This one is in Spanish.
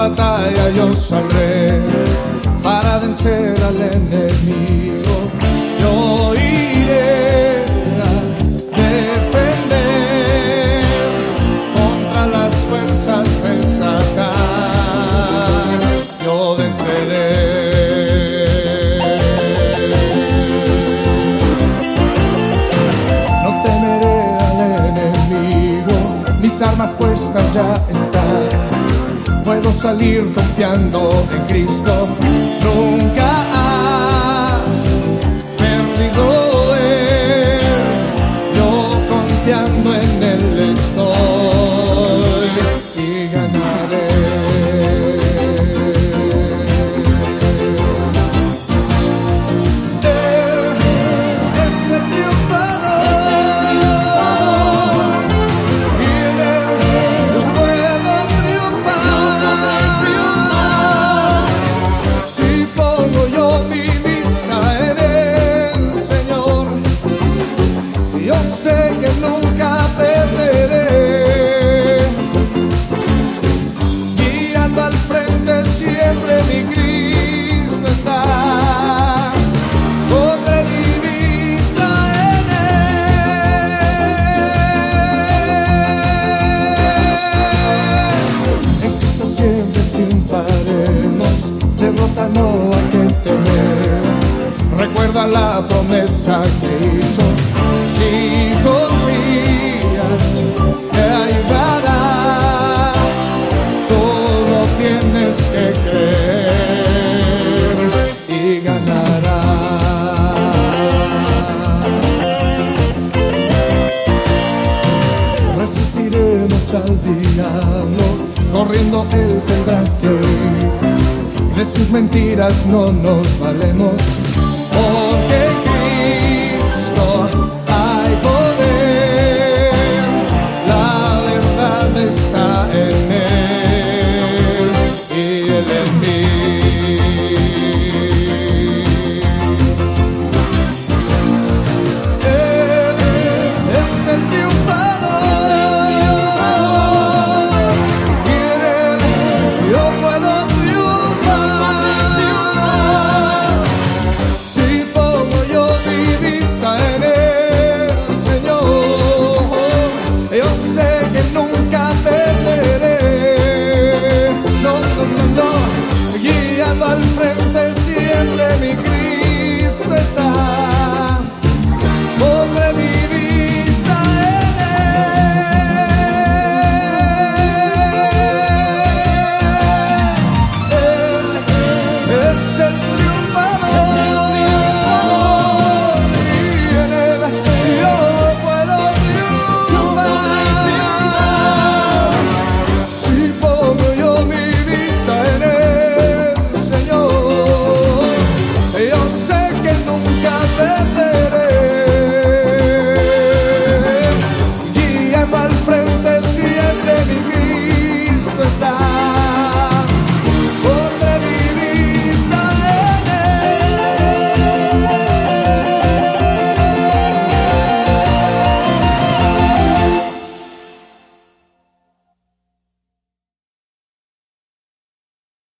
batalla yo saldré para vencer al enemigo. Yo iré a defender contra las fuerzas de Satán. Yo venceré. No temeré al enemigo, mis armas puestas ya están. Puedo salir confiando en Cristo, nunca la promesa que hizo, si confías, te ayudará. Solo tienes que creer y ganarás. resistiremos al diablo, corriendo él tendrá que. De sus mentiras no nos valemos,